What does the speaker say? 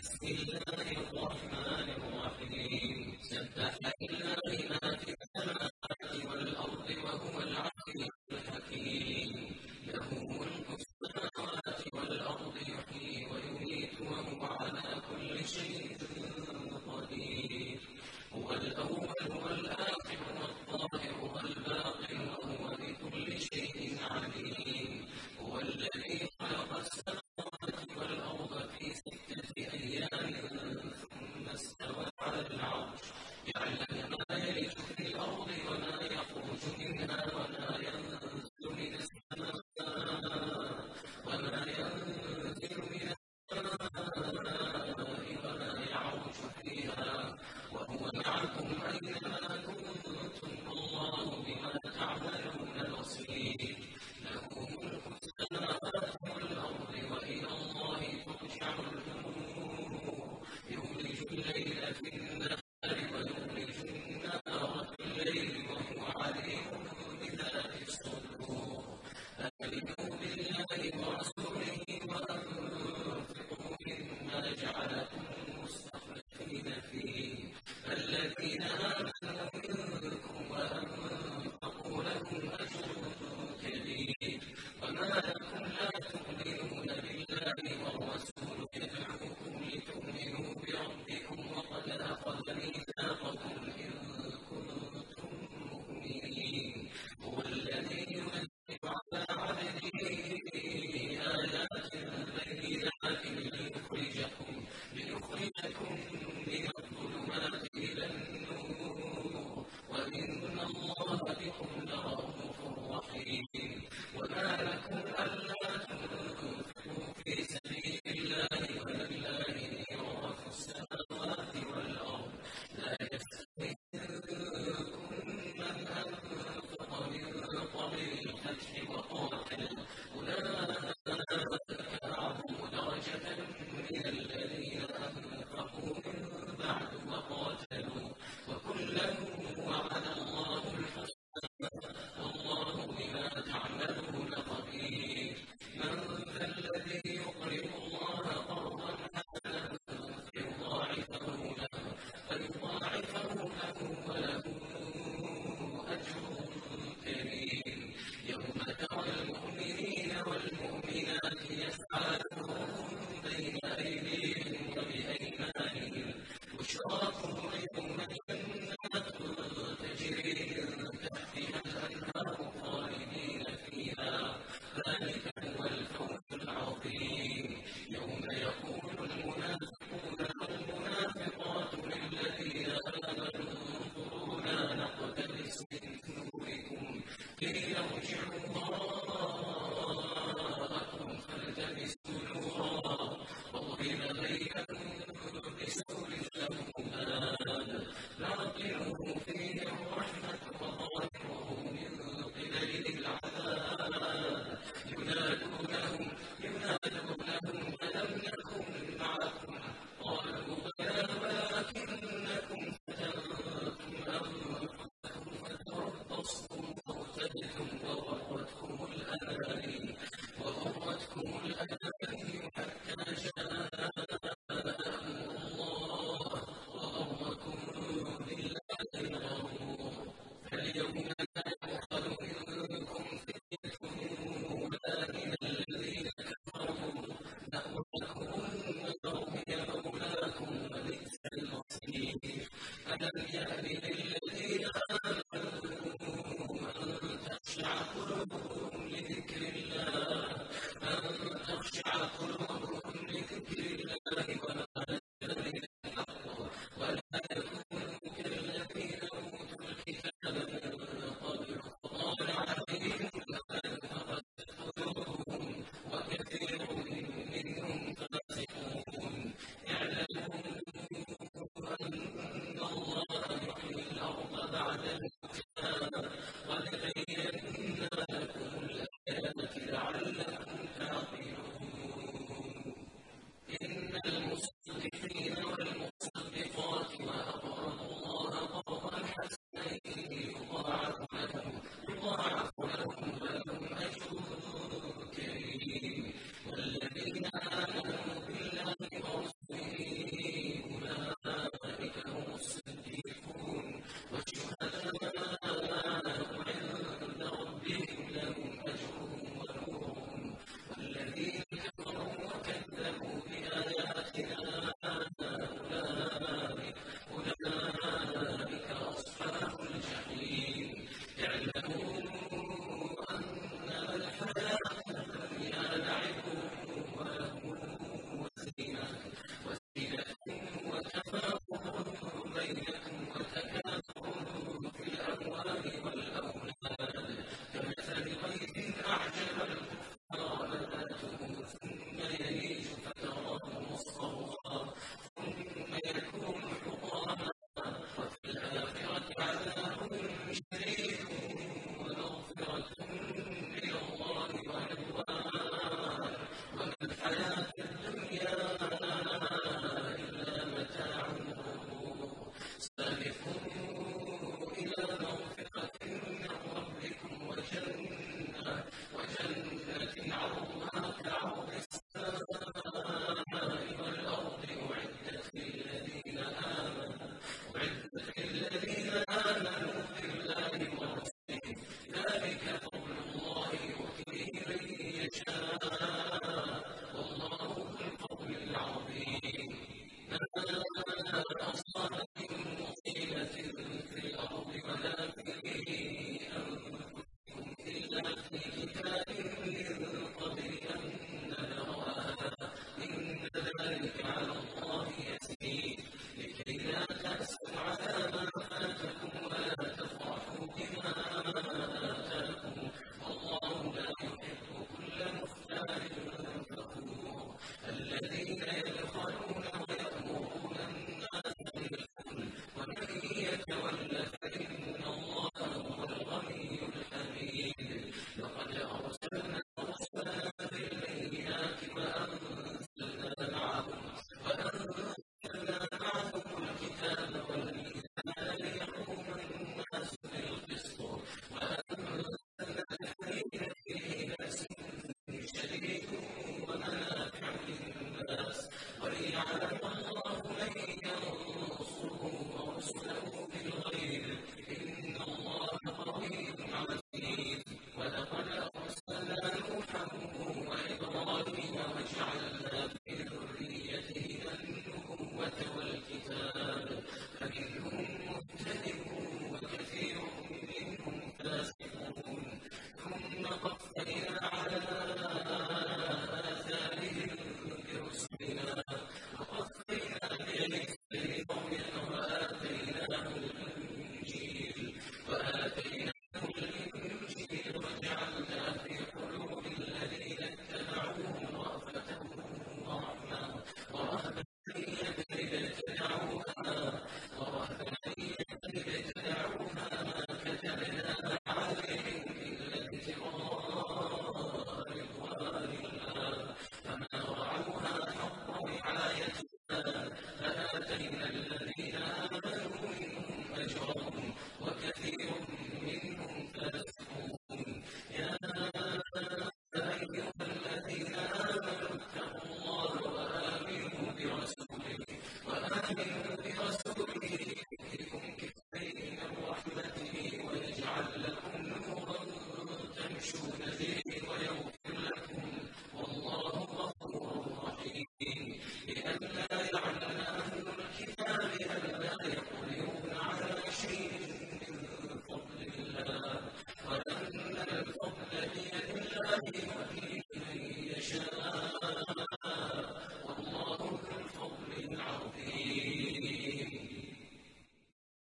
المستكبرين والمعتدين سبح ما يلج في الأرض وما يخرج منها وما ينزل ليلة